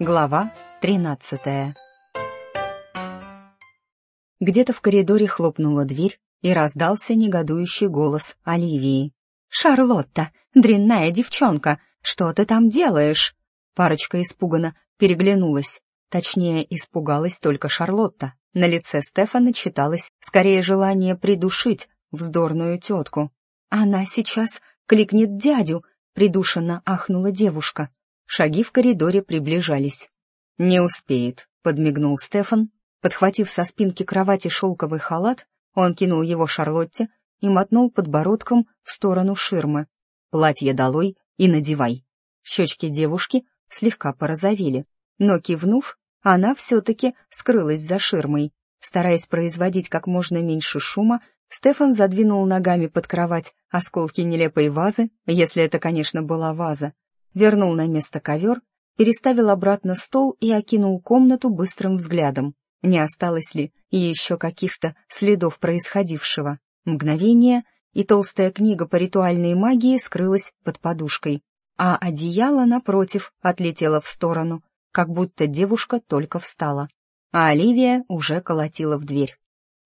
Глава тринадцатая Где-то в коридоре хлопнула дверь, и раздался негодующий голос Оливии. «Шарлотта, дрянная девчонка, что ты там делаешь?» Парочка испуганно переглянулась. Точнее, испугалась только Шарлотта. На лице Стефана читалось скорее желание придушить вздорную тетку. «Она сейчас кликнет дядю!» — придушенно ахнула девушка. Шаги в коридоре приближались. «Не успеет», — подмигнул Стефан. Подхватив со спинки кровати шелковый халат, он кинул его Шарлотте и мотнул подбородком в сторону ширмы. «Платье долой и надевай». Щечки девушки слегка порозовели, но, кивнув, она все-таки скрылась за ширмой. Стараясь производить как можно меньше шума, Стефан задвинул ногами под кровать осколки нелепой вазы, если это, конечно, была ваза, вернул на место ковер, переставил обратно стол и окинул комнату быстрым взглядом. Не осталось ли еще каких-то следов происходившего? Мгновение, и толстая книга по ритуальной магии скрылась под подушкой, а одеяло, напротив, отлетело в сторону, как будто девушка только встала. А Оливия уже колотила в дверь.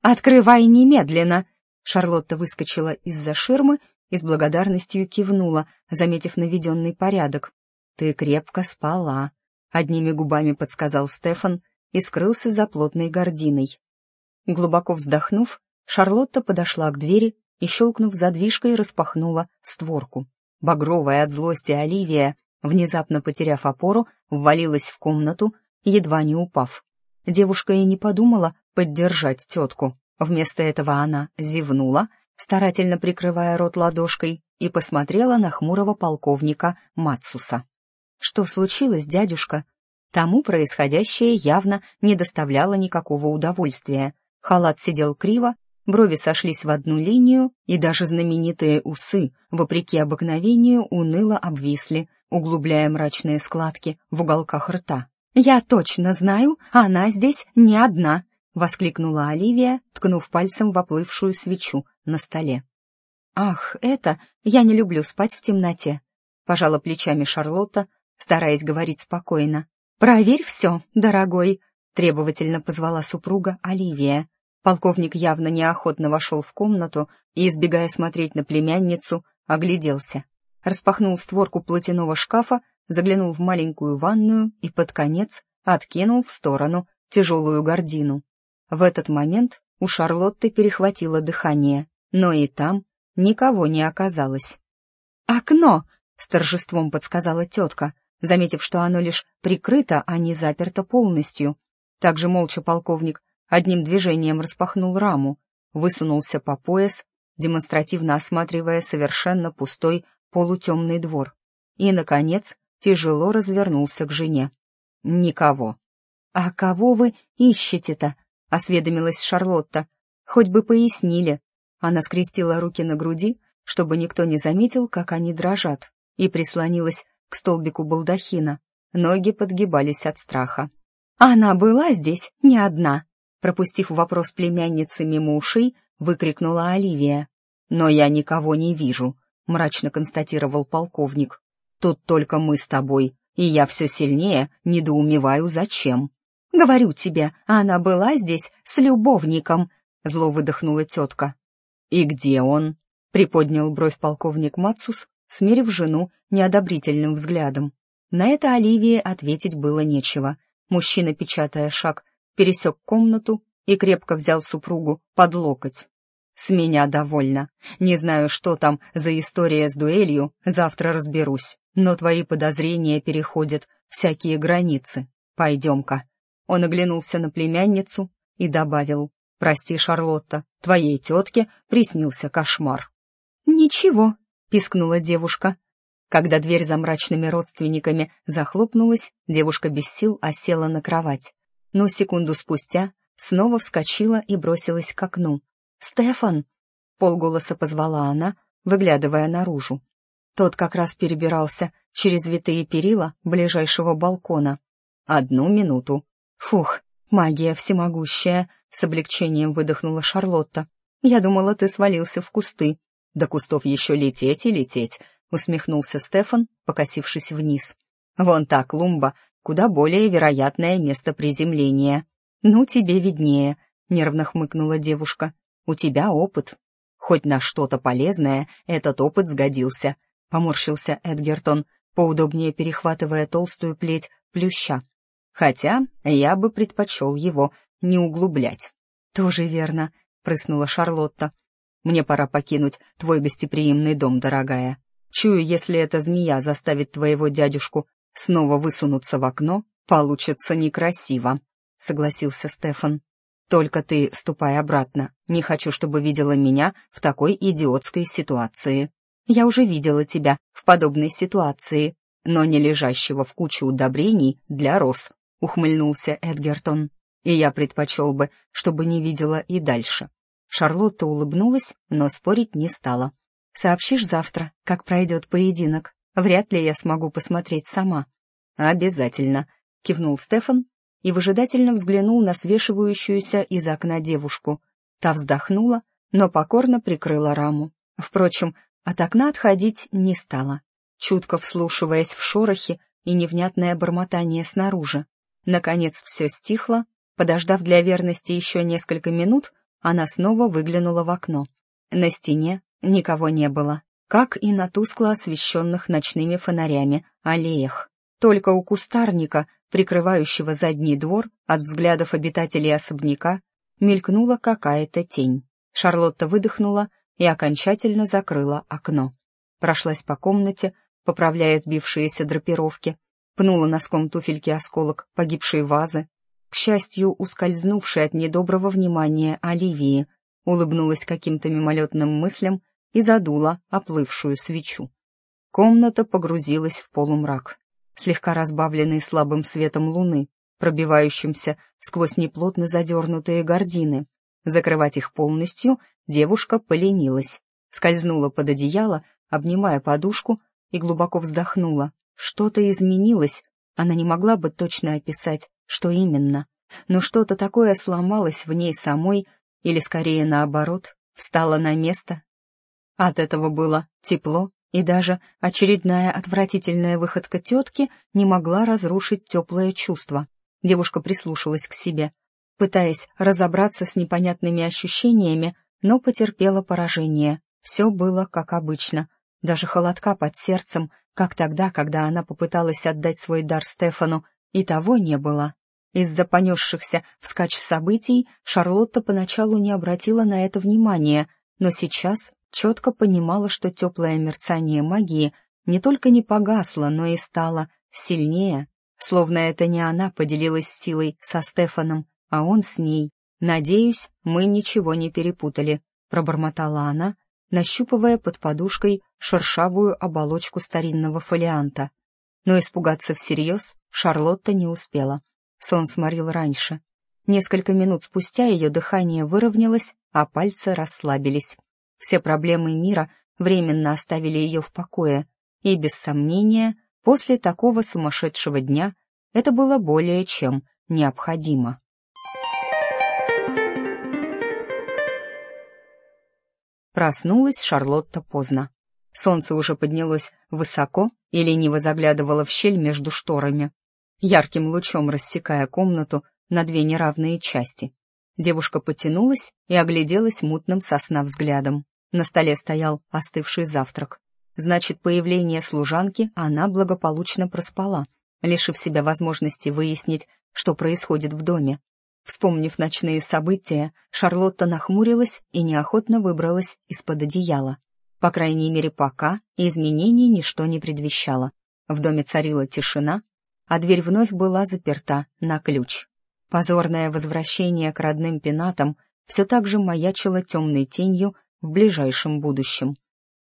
«Открывай немедленно!» Шарлотта выскочила из-за ширмы и с благодарностью кивнула, заметив наведенный порядок. «Ты крепко спала», — одними губами подсказал Стефан и скрылся за плотной гординой. Глубоко вздохнув, Шарлотта подошла к двери и, щелкнув задвижкой, распахнула створку. Багровая от злости Оливия, внезапно потеряв опору, ввалилась в комнату, едва не упав. Девушка и не подумала поддержать тетку. Вместо этого она зевнула, старательно прикрывая рот ладошкой, и посмотрела на хмурого полковника Мацуса. «Что случилось, дядюшка?» Тому происходящее явно не доставляло никакого удовольствия. Халат сидел криво, брови сошлись в одну линию, и даже знаменитые усы, вопреки обыкновению, уныло обвисли, углубляя мрачные складки в уголках рта. «Я точно знаю, она здесь не одна!» — воскликнула Оливия, ткнув пальцем в оплывшую свечу на столе. «Ах, это... Я не люблю спать в темноте», — пожала плечами Шарлотта, стараясь говорить спокойно. «Проверь все, дорогой», — требовательно позвала супруга Оливия. Полковник явно неохотно вошел в комнату и, избегая смотреть на племянницу, огляделся. Распахнул створку платяного шкафа, заглянул в маленькую ванную и под конец откинул в сторону тяжелую гордину. В этот момент у Шарлотты перехватило дыхание, но и там никого не оказалось. «Окно!» — с торжеством подсказала тетка, заметив, что оно лишь прикрыто, а не заперто полностью. Также молча полковник одним движением распахнул раму, высунулся по пояс, демонстративно осматривая совершенно пустой полутемный двор. И, наконец, тяжело развернулся к жене. «Никого». «А кого вы ищете-то?» — осведомилась Шарлотта. «Хоть бы пояснили». Она скрестила руки на груди, чтобы никто не заметил, как они дрожат, и прислонилась к столбику балдахина. Ноги подгибались от страха. «Она была здесь не одна», — пропустив вопрос племянницы мимо ушей, выкрикнула Оливия. «Но я никого не вижу», — мрачно констатировал полковник. «Тут только мы с тобой, и я все сильнее недоумеваю, зачем». «Говорю тебе, она была здесь с любовником», — зло выдохнула тетка. «И где он?» — приподнял бровь полковник Мацус, смерив жену неодобрительным взглядом. На это Оливии ответить было нечего. Мужчина, печатая шаг, пересек комнату и крепко взял супругу под локоть. «С меня довольно. Не знаю, что там за история с дуэлью, завтра разберусь, но твои подозрения переходят всякие границы. Пойдем-ка». Он оглянулся на племянницу и добавил, «Прости, Шарлотта, твоей тетке приснился кошмар». «Ничего», — пискнула девушка. Когда дверь за мрачными родственниками захлопнулась, девушка без сил осела на кровать. Но секунду спустя снова вскочила и бросилась к окну. «Стефан!» — полголоса позвала она, выглядывая наружу. Тот как раз перебирался через витые перила ближайшего балкона. «Одну минуту», «Фух, магия всемогущая!» — с облегчением выдохнула Шарлотта. «Я думала, ты свалился в кусты». «До кустов еще лететь и лететь», — усмехнулся Стефан, покосившись вниз. «Вон та клумба, куда более вероятное место приземления. «Ну, тебе виднее», — нервно хмыкнула девушка. «У тебя опыт». «Хоть на что-то полезное этот опыт сгодился», — поморщился Эдгертон, поудобнее перехватывая толстую плеть плюща. «Хотя я бы предпочел его не углублять». «Тоже верно», — прыснула Шарлотта. «Мне пора покинуть твой гостеприимный дом, дорогая. Чую, если эта змея заставит твоего дядюшку снова высунуться в окно, получится некрасиво», — согласился Стефан. «Только ты ступай обратно. Не хочу, чтобы видела меня в такой идиотской ситуации. Я уже видела тебя в подобной ситуации, но не лежащего в куче удобрений для роз», — ухмыльнулся Эдгертон. «И я предпочел бы, чтобы не видела и дальше». Шарлотта улыбнулась, но спорить не стала. «Сообщишь завтра, как пройдет поединок?» Вряд ли я смогу посмотреть сама. Обязательно, кивнул Стефан и выжидательно взглянул на свешивающуюся из окна девушку. Та вздохнула, но покорно прикрыла раму. Впрочем, от окна отходить не стала, чутко вслушиваясь в шорохи и невнятное бормотание снаружи. Наконец все стихло, подождав для верности еще несколько минут, она снова выглянула в окно. На стене никого не было как и на тускло освещенных ночными фонарями аллеях. Только у кустарника, прикрывающего задний двор от взглядов обитателей особняка, мелькнула какая-то тень. Шарлотта выдохнула и окончательно закрыла окно. Прошлась по комнате, поправляя сбившиеся драпировки, пнула носком туфельки осколок погибшей вазы, к счастью, ускользнувшей от недоброго внимания Оливии, улыбнулась каким-то мимолетным мыслям и задула оплывшую свечу. Комната погрузилась в полумрак, слегка разбавленный слабым светом луны, пробивающимся сквозь неплотно задернутые гардины. Закрывать их полностью девушка поленилась, скользнула под одеяло, обнимая подушку, и глубоко вздохнула. Что-то изменилось, она не могла бы точно описать, что именно, но что-то такое сломалось в ней самой, или скорее наоборот, встало на место от этого было тепло, и даже очередная отвратительная выходка тетки не могла разрушить теплое чувство. Девушка прислушалась к себе, пытаясь разобраться с непонятными ощущениями, но потерпела поражение. Все было как обычно. Даже холодка под сердцем, как тогда, когда она попыталась отдать свой дар Стефану, и того не было. Из-за понесшихся вскачь событий Шарлотта поначалу не обратила на это внимания, но сейчас четко понимала, что теплое мерцание магии не только не погасло, но и стало сильнее, словно это не она поделилась силой со Стефаном, а он с ней. «Надеюсь, мы ничего не перепутали», — пробормотала она, нащупывая под подушкой шершавую оболочку старинного фолианта. Но испугаться всерьез Шарлотта не успела. Сон сморил раньше. Несколько минут спустя ее дыхание выровнялось, а пальцы расслабились. Все проблемы мира временно оставили ее в покое, и, без сомнения, после такого сумасшедшего дня это было более чем необходимо. Проснулась Шарлотта поздно. Солнце уже поднялось высоко и лениво заглядывало в щель между шторами, ярким лучом рассекая комнату на две неравные части. Девушка потянулась и огляделась мутным сосна взглядом. На столе стоял остывший завтрак. Значит, появление служанки она благополучно проспала, лишив себя возможности выяснить, что происходит в доме. Вспомнив ночные события, Шарлотта нахмурилась и неохотно выбралась из-под одеяла. По крайней мере, пока изменений ничто не предвещало. В доме царила тишина, а дверь вновь была заперта на ключ. Позорное возвращение к родным пенатам все так же маячило темной тенью в ближайшем будущем.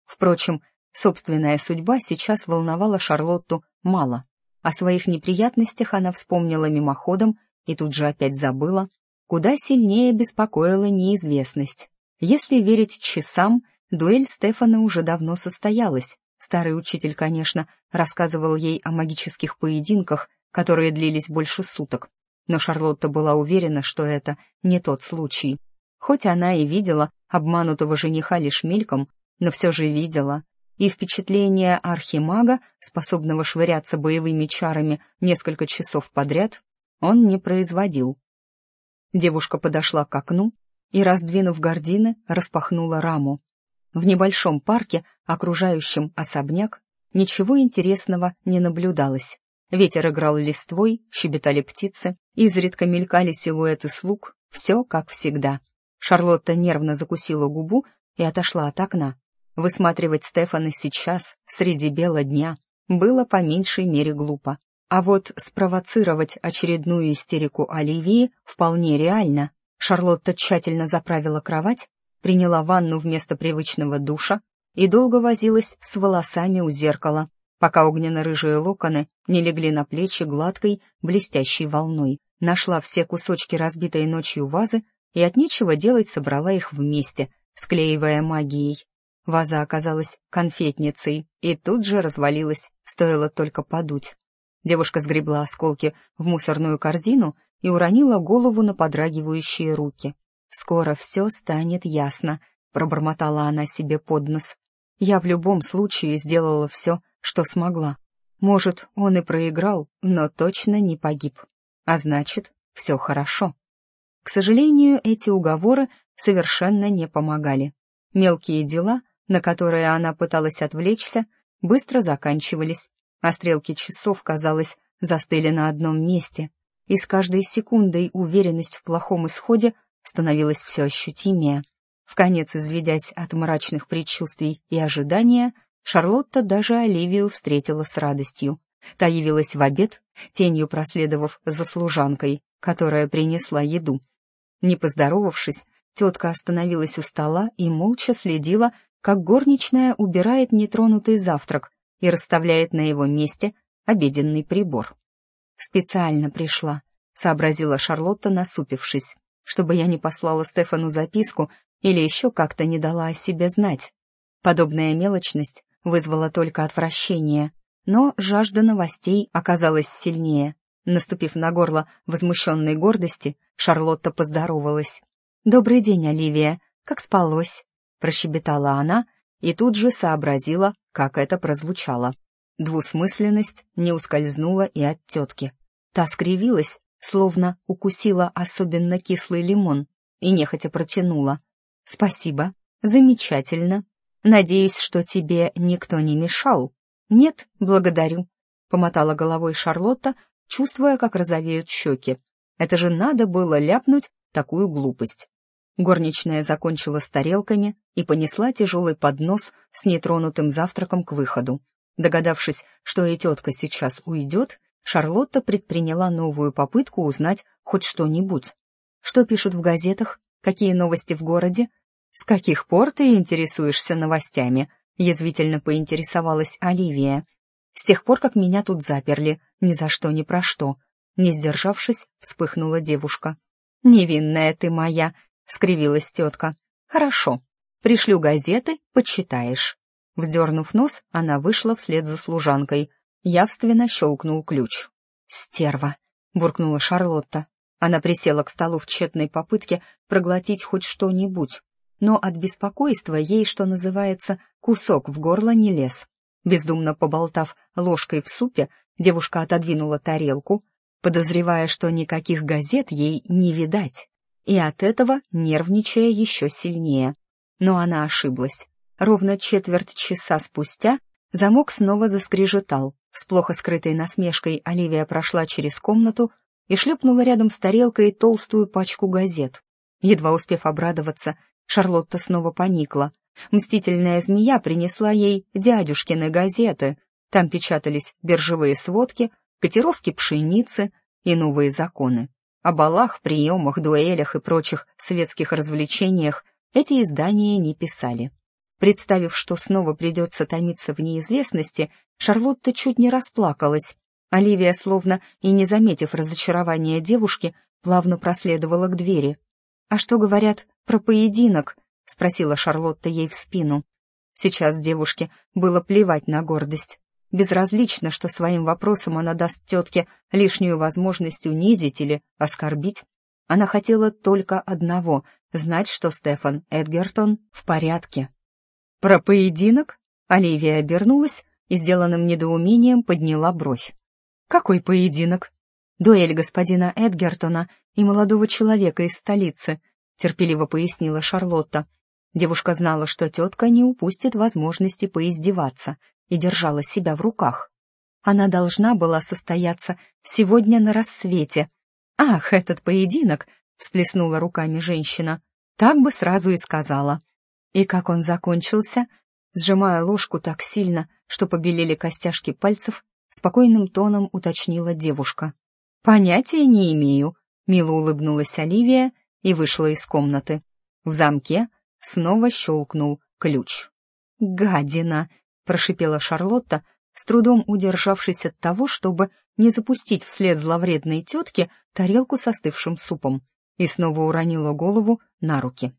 Впрочем, собственная судьба сейчас волновала Шарлотту мало. О своих неприятностях она вспомнила мимоходом и тут же опять забыла. Куда сильнее беспокоила неизвестность. Если верить часам, дуэль Стефана уже давно состоялась. Старый учитель, конечно, рассказывал ей о магических поединках, которые длились больше суток. Но Шарлотта была уверена, что это не тот случай. Хоть она и видела обманутого жениха лишь мельком, но все же видела, и впечатление архимага, способного швыряться боевыми чарами несколько часов подряд, он не производил. Девушка подошла к окну и, раздвинув гардины, распахнула раму. В небольшом парке, окружающем особняк, ничего интересного не наблюдалось. Ветер играл листвой, щебетали птицы, изредка мелькали силуэты слуг, все как всегда. Шарлотта нервно закусила губу и отошла от окна. Высматривать Стефана сейчас, среди бела дня, было по меньшей мере глупо. А вот спровоцировать очередную истерику Оливии вполне реально. Шарлотта тщательно заправила кровать, приняла ванну вместо привычного душа и долго возилась с волосами у зеркала, пока огненно-рыжие локоны не легли на плечи гладкой, блестящей волной. Нашла все кусочки разбитой ночью вазы и от нечего делать собрала их вместе, склеивая магией. Ваза оказалась конфетницей и тут же развалилась, стоило только подуть. Девушка сгребла осколки в мусорную корзину и уронила голову на подрагивающие руки. «Скоро все станет ясно», — пробормотала она себе под нос. «Я в любом случае сделала все, что смогла. Может, он и проиграл, но точно не погиб. А значит, все хорошо». К сожалению, эти уговоры совершенно не помогали. Мелкие дела, на которые она пыталась отвлечься, быстро заканчивались, а стрелки часов, казалось, застыли на одном месте, и с каждой секундой уверенность в плохом исходе становилась все ощутимее. В конец изведясь от мрачных предчувствий и ожидания, Шарлотта даже Оливию встретила с радостью. Та явилась в обед, тенью проследовав за служанкой, которая принесла еду. Не поздоровавшись, тетка остановилась у стола и молча следила, как горничная убирает нетронутый завтрак, и расставляет на его месте обеденный прибор. «Специально пришла», — сообразила Шарлотта, насупившись, чтобы я не послала Стефану записку или еще как-то не дала о себе знать. Подобная мелочность вызвала только отвращение, но жажда новостей оказалась сильнее. Наступив на горло возмущенной гордости, Шарлотта поздоровалась. «Добрый день, Оливия. Как спалось?» — прощебетала она и тут же сообразила, как это прозвучало. Двусмысленность не ускользнула и от тетки. Та скривилась, словно укусила особенно кислый лимон, и нехотя протянула. «Спасибо, замечательно. Надеюсь, что тебе никто не мешал?» «Нет, благодарю», — помотала головой Шарлотта, чувствуя, как розовеют щеки. «Это же надо было ляпнуть такую глупость». Горничная закончила с тарелками и понесла тяжелый поднос с нетронутым завтраком к выходу. Догадавшись, что и тетка сейчас уйдет, Шарлотта предприняла новую попытку узнать хоть что-нибудь. Что пишут в газетах? Какие новости в городе? С каких пор ты интересуешься новостями? Язвительно поинтересовалась Оливия. С тех пор, как меня тут заперли, ни за что, ни про что. Не сдержавшись, вспыхнула девушка. «Невинная ты моя!» — скривилась тетка. «Хорошо, пришлю газеты, почитаешь». Вздернув нос, она вышла вслед за служанкой. Явственно щелкнул ключ. «Стерва!» — буркнула Шарлотта. Она присела к столу в тщетной попытке проглотить хоть что-нибудь, но от беспокойства ей, что называется, кусок в горло не лез. Бездумно поболтав ложкой в супе, девушка отодвинула тарелку, подозревая, что никаких газет ей не видать и от этого нервничая еще сильнее. Но она ошиблась. Ровно четверть часа спустя замок снова заскрежетал. С плохо скрытой насмешкой Оливия прошла через комнату и шлепнула рядом с тарелкой толстую пачку газет. Едва успев обрадоваться, Шарлотта снова поникла. Мстительная змея принесла ей дядюшкины газеты. Там печатались биржевые сводки, котировки пшеницы и новые законы. О балах, приемах, дуэлях и прочих светских развлечениях эти издания не писали. Представив, что снова придется томиться в неизвестности, Шарлотта чуть не расплакалась. Оливия, словно и не заметив разочарования девушки, плавно проследовала к двери. «А что говорят про поединок?» — спросила Шарлотта ей в спину. Сейчас девушке было плевать на гордость. Безразлично, что своим вопросом она даст тетке лишнюю возможность унизить или оскорбить. Она хотела только одного — знать, что Стефан Эдгертон в порядке. «Про поединок?» — Оливия обернулась и сделанным недоумением подняла бровь. «Какой поединок?» «Дуэль господина Эдгертона и молодого человека из столицы», терпеливо пояснила Шарлотта. Девушка знала, что тетка не упустит возможности поиздеваться и держала себя в руках. Она должна была состояться сегодня на рассвете. «Ах, этот поединок!» — всплеснула руками женщина. «Так бы сразу и сказала». И как он закончился, сжимая ложку так сильно, что побелели костяшки пальцев, спокойным тоном уточнила девушка. «Понятия не имею», — мило улыбнулась Оливия и вышла из комнаты. В замке снова щелкнул ключ. «Гадина!» — прошипела Шарлотта, с трудом удержавшись от того, чтобы не запустить вслед зловредной тетке тарелку с остывшим супом, и снова уронила голову на руки.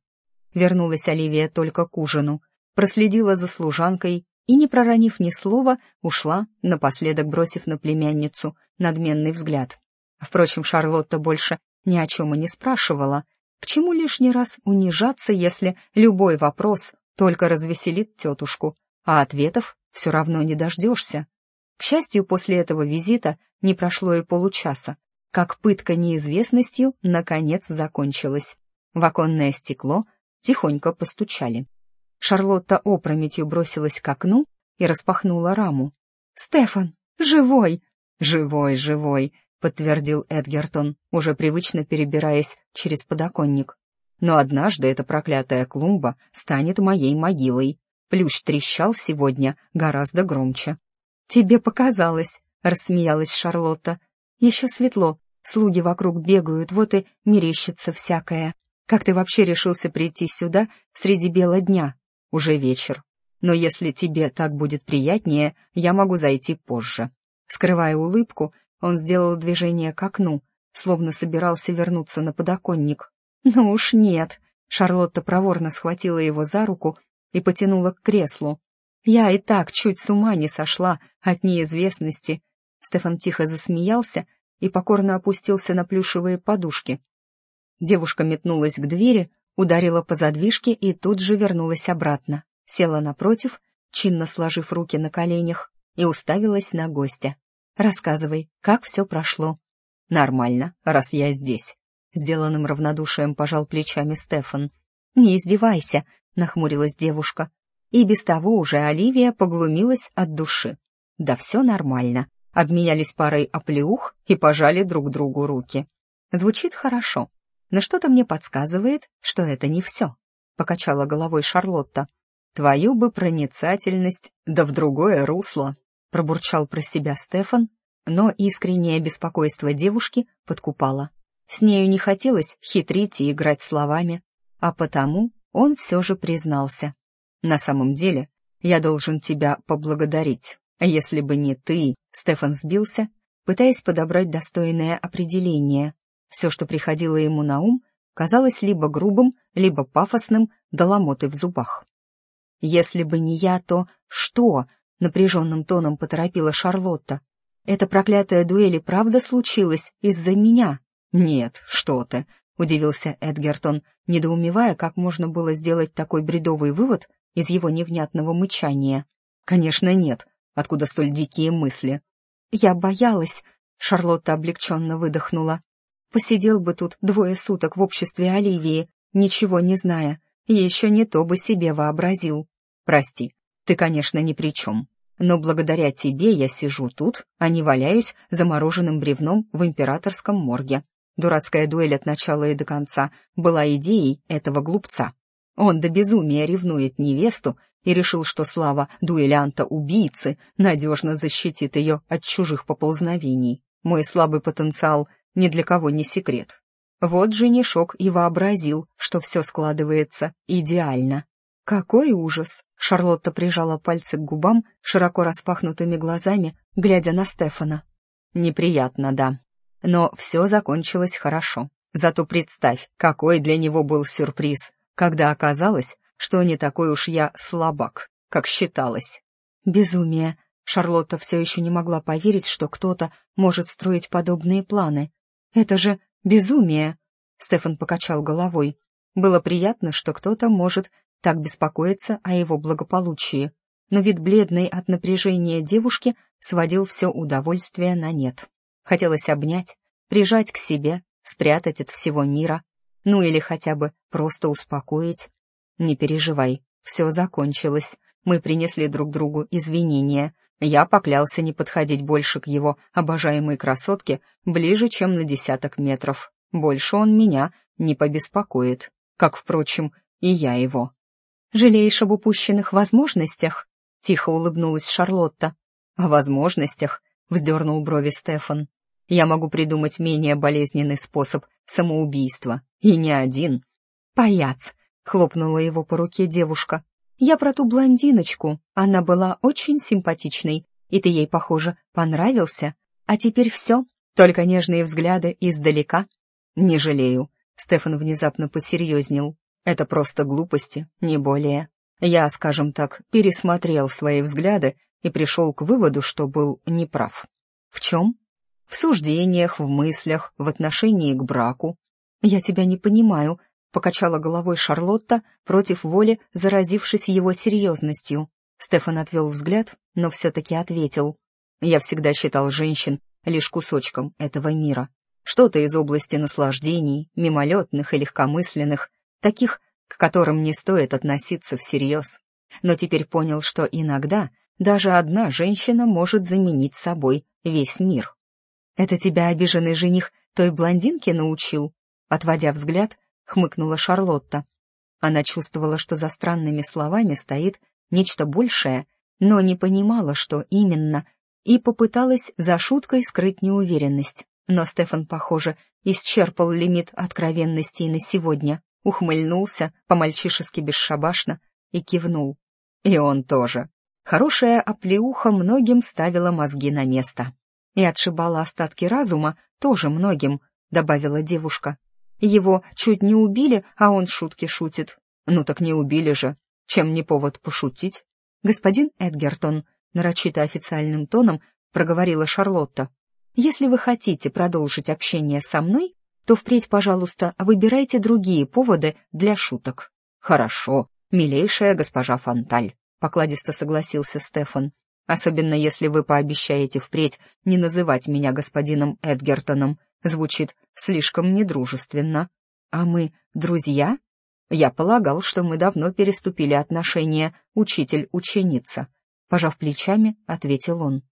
Вернулась Оливия только к ужину, проследила за служанкой и, не проронив ни слова, ушла, напоследок бросив на племянницу надменный взгляд. Впрочем, Шарлотта больше ни о чем и не спрашивала. К чему лишний раз унижаться, если любой вопрос только развеселит тетушку, а ответов все равно не дождешься? К счастью, после этого визита не прошло и получаса, как пытка неизвестностью наконец закончилась. В оконное стекло тихонько постучали. Шарлотта опрометью бросилась к окну и распахнула раму. «Стефан, живой!» «Живой, живой!» — подтвердил Эдгертон, уже привычно перебираясь через подоконник. «Но однажды эта проклятая клумба станет моей могилой. Плющ трещал сегодня гораздо громче». «Тебе показалось», — рассмеялась Шарлотта. «Еще светло, слуги вокруг бегают, вот и мерещится всякое. Как ты вообще решился прийти сюда среди бела дня?» Уже вечер. Но если тебе так будет приятнее, я могу зайти позже». Скрывая улыбку, он сделал движение к окну, словно собирался вернуться на подоконник. «Ну уж нет!» Шарлотта проворно схватила его за руку и потянула к креслу. «Я и так чуть с ума не сошла от неизвестности». Стефан тихо засмеялся и покорно опустился на плюшевые подушки. Девушка метнулась к двери, ударила по задвижке и тут же вернулась обратно, села напротив, чинно сложив руки на коленях, и уставилась на гостя. «Рассказывай, как все прошло?» «Нормально, раз я здесь», — сделанным равнодушием пожал плечами Стефан. «Не издевайся», — нахмурилась девушка. И без того уже Оливия поглумилась от души. «Да все нормально», обменялись парой оплеух и пожали друг другу руки. Звучит хорошо, но что-то мне подсказывает, что это не все», — покачала головой Шарлотта. «Твою бы проницательность, да в другое русло», — пробурчал про себя Стефан, но искреннее беспокойство девушки подкупало. С нею не хотелось хитрить и играть словами, а потому он все же признался. «На самом деле, я должен тебя поблагодарить. Если бы не ты...» Стефан сбился, пытаясь подобрать достойное определение. Все, что приходило ему на ум, казалось либо грубым, либо пафосным, до ломоты в зубах. «Если бы не я, то что?» — напряженным тоном поторопила Шарлотта. «Эта проклятая дуэль и правда случилась из-за меня?» «Нет, что ты!» — удивился Эдгертон, недоумевая, как можно было сделать такой бредовый вывод из его невнятного мычания. «Конечно, нет. Откуда столь дикие мысли?» «Я боялась», — Шарлотта облегченно выдохнула. Посидел бы тут двое суток в обществе Оливии, ничего не зная, и еще не то бы себе вообразил. Прости, ты, конечно, ни при чем. Но благодаря тебе я сижу тут, а не валяюсь замороженным бревном в императорском морге. Дурацкая дуэль от начала и до конца была идеей этого глупца. Он до безумия ревнует невесту и решил, что слава дуэлянта-убийцы надежно защитит ее от чужих поползновений. Мой слабый потенциал ни для кого не секрет. Вот женишок и вообразил, что все складывается идеально. Какой ужас! Шарлотта прижала пальцы к губам, широко распахнутыми глазами, глядя на Стефана. Неприятно, да. Но все закончилось хорошо. Зато представь, какой для него был сюрприз, когда оказалось, что не такой уж я слабак, как считалось. Безумие. Шарлотта все еще не могла поверить, что кто-то может строить подобные планы. Это же безумие!» Стефан покачал головой. Было приятно, что кто-то может так беспокоиться о его благополучии. но вид бледной от напряжения девушки сводил все удовольствие на нет. Хотелось обнять, прижать к себе, спрятать от всего мира, ну или хотя бы просто успокоить. Не переживай, все закончилось. Мы принесли друг другу извинения. Я поклялся не подходить больше к его обожаемой красотке ближе, чем на десяток метров. Больше он меня не побеспокоит, как, впрочем, и я его. «Жалеешь об упущенных возможностях?» — тихо улыбнулась Шарлотта. «О возможностях?» — вздернул брови Стефан. «Я могу придумать менее болезненный способ самоубийства, и не один». «Паяц!» — хлопнула его по руке девушка. «Я про ту блондиночку. Она была очень симпатичной, и ты ей, похоже, понравился. А теперь все, только нежные взгляды издалека». «Не жалею», — Стефан внезапно посерьезнел. «Это просто глупости, не более. Я, скажем так, пересмотрел свои взгляды и пришел к выводу, что был неправ. В чем? В суждениях, в мыслях, в отношении к браку. Я тебя не понимаю, покачала головой Шарлотта против воли, заразившись его серьезностью. Стефан отвел взгляд, но все-таки ответил. Я всегда считал женщин лишь кусочком этого мира. Что-то из области наслаждений, мимолетных и легкомысленных, таких, к которым не стоит относиться всерьез. Но теперь понял, что иногда даже одна женщина может заменить собой весь мир. «Это тебя обиженный жених той блондинки научил?» Отводя взгляд, хмыкнула Шарлотта. Она чувствовала, что за странными словами стоит нечто большее, но не понимала, что именно, и попыталась за шуткой скрыть неуверенность. Но Стефан, похоже, исчерпал лимит откровенности на сегодня, ухмыльнулся по-мальчишески бесшабашно и кивнул. И он тоже. Хорошая оплеуха многим ставила мозги на место. И отшибала остатки разума тоже многим, добавила девушка. Его чуть не убили, а он шутки шутит. Ну так не убили же. Чем не повод пошутить? Господин Эдгертон, нарочито официальным тоном, проговорила Шарлотта. Если вы хотите продолжить общение со мной, то впредь, пожалуйста, выбирайте другие поводы для шуток. Хорошо, милейшая госпожа Фонталь покладисто согласился Стефан. Особенно если вы пообещаете впредь не называть меня господином Эдгертоном. Звучит слишком недружественно. А мы друзья? Я полагал, что мы давно переступили отношения учитель-ученица. Пожав плечами, ответил он.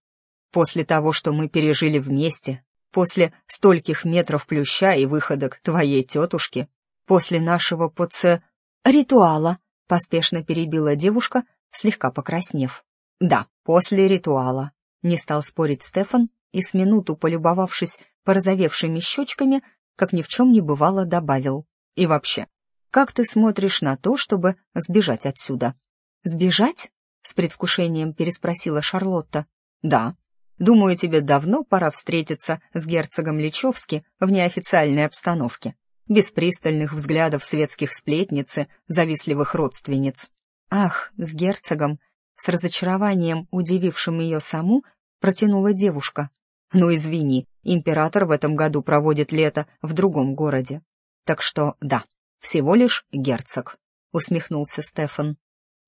После того, что мы пережили вместе, после стольких метров плюща и выходок твоей тетушки, после нашего поце... ритуала, поспешно перебила девушка, слегка покраснев. «Да, после ритуала», — не стал спорить Стефан и с минуту полюбовавшись порозовевшими щечками, как ни в чем не бывало, добавил. «И вообще, как ты смотришь на то, чтобы сбежать отсюда?» «Сбежать?» — с предвкушением переспросила Шарлотта. «Да. Думаю, тебе давно пора встретиться с герцогом Личевски в неофициальной обстановке, без пристальных взглядов светских сплетниц завистливых родственниц. «Ах, с герцогом!» С разочарованием, удивившим ее саму, протянула девушка. «Ну, извини, император в этом году проводит лето в другом городе. Так что, да, всего лишь герцог», — усмехнулся Стефан.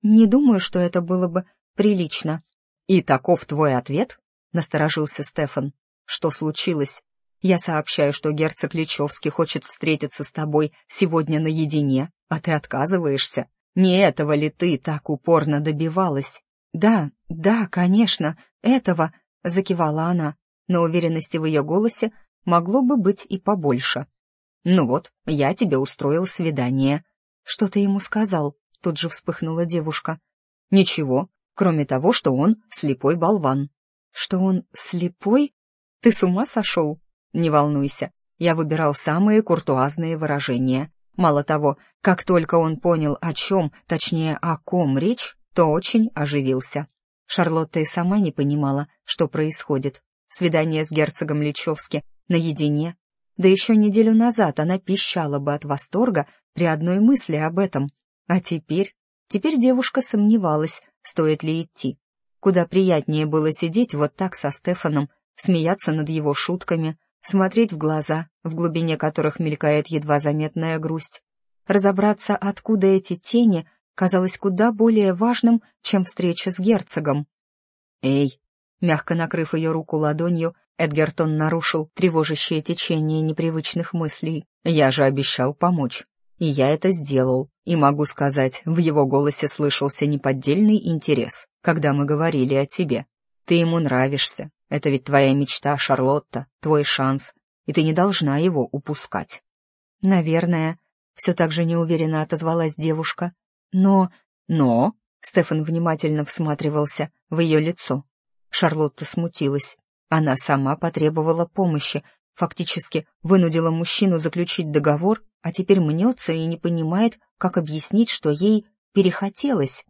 «Не думаю, что это было бы прилично». «И таков твой ответ?» — насторожился Стефан. «Что случилось?» «Я сообщаю, что герцог Личевский хочет встретиться с тобой сегодня наедине, а ты отказываешься. Не этого ли ты так упорно добивалась? Да, да, конечно, этого, закивала она, но уверенности в ее голосе могло бы быть и побольше. Ну вот, я тебе устроил свидание. Что ты ему сказал? Тут же вспыхнула девушка. Ничего, кроме того, что он слепой болван. Что он слепой? Ты с ума сошел? Не волнуйся, я выбирал самые куртуазные выражения. Мало того, как только он понял, о чем, точнее, о ком речь, то очень оживился. Шарлотта и сама не понимала, что происходит. Свидание с герцогом Личевски наедине. Да еще неделю назад она пищала бы от восторга при одной мысли об этом. А теперь... Теперь девушка сомневалась, стоит ли идти. Куда приятнее было сидеть вот так со Стефаном, смеяться над его шутками, смотреть в глаза, в глубине которых мелькает едва заметная грусть, разобраться, откуда эти тени казалось куда более важным, чем встреча с герцогом. «Эй!» Мягко накрыв ее руку ладонью, Эдгертон нарушил тревожащее течение непривычных мыслей. «Я же обещал помочь. И я это сделал. И могу сказать, в его голосе слышался неподдельный интерес, когда мы говорили о тебе. Ты ему нравишься. Это ведь твоя мечта, Шарлотта, твой шанс. И ты не должна его упускать». «Наверное», — все так же неуверенно отозвалась девушка. «Но...» «Но...» — Стефан внимательно всматривался в ее лицо. Шарлотта смутилась. Она сама потребовала помощи, фактически вынудила мужчину заключить договор, а теперь мнется и не понимает, как объяснить, что ей перехотелось.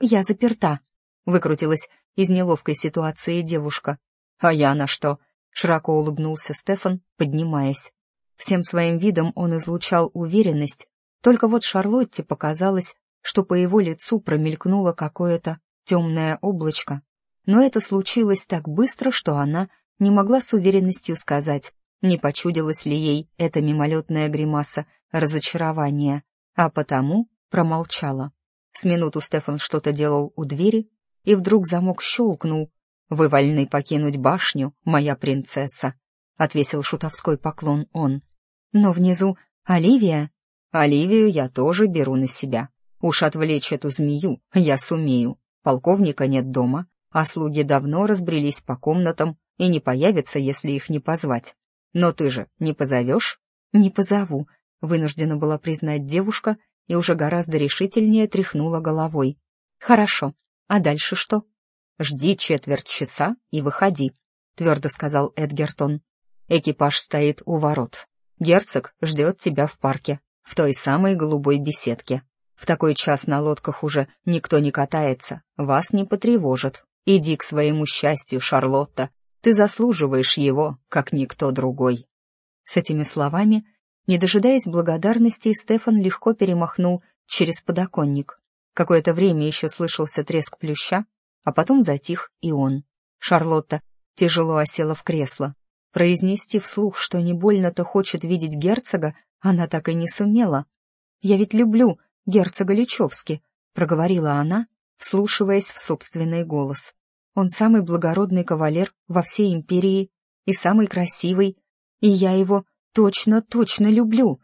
«Я заперта», — выкрутилась из неловкой ситуации девушка. «А я на что?» — широко улыбнулся Стефан, поднимаясь. Всем своим видом он излучал уверенность, только вот Шарлотте показалось, что по его лицу промелькнуло какое-то темное облачко, но это случилось так быстро, что она не могла с уверенностью сказать, не почудилась ли ей эта мимолетная гримаса разочарования, а потому промолчала. С минуту Стефан что-то делал у двери, и вдруг замок щелкнул. «Вы вольны покинуть башню, моя принцесса», — отвесил шутовской поклон он. «Но внизу Оливия...» «Оливию я тоже беру на себя. Уж отвлечь эту змею я сумею. Полковника нет дома, а слуги давно разбрелись по комнатам и не появятся, если их не позвать. Но ты же не позовешь? Не позову, вынуждена была признать девушка и уже гораздо решительнее тряхнула головой. Хорошо, а дальше что? Жди четверть часа и выходи, твердо сказал Эдгертон. Экипаж стоит у ворот. Герцог ждет тебя в парке, в той самой голубой беседке. В такой час на лодках уже никто не катается, вас не потревожат. Иди к своему счастью, Шарлотта, ты заслуживаешь его, как никто другой». С этими словами, не дожидаясь благодарности, Стефан легко перемахнул через подоконник. Какое-то время еще слышался треск плюща, а потом затих и он. Шарлотта тяжело осела в кресло. Произнести вслух, что не больно-то хочет видеть герцога, она так и не сумела. «Я ведь люблю герцога Личевски», — проговорила она, вслушиваясь в собственный голос. Он самый благородный кавалер во всей империи и самый красивый, и я его точно-точно люблю.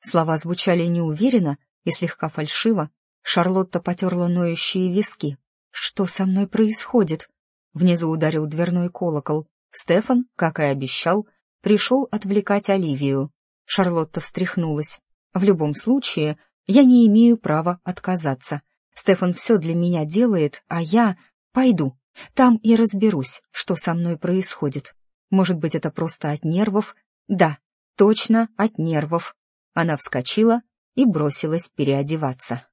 Слова звучали неуверенно и слегка фальшиво. Шарлотта потерла ноющие виски. Что со мной происходит? Внизу ударил дверной колокол. Стефан, как и обещал, пришел отвлекать Оливию. Шарлотта встряхнулась. В любом случае, я не имею права отказаться. Стефан все для меня делает, а я пойду. Там и разберусь, что со мной происходит. Может быть, это просто от нервов? Да, точно от нервов. Она вскочила и бросилась переодеваться.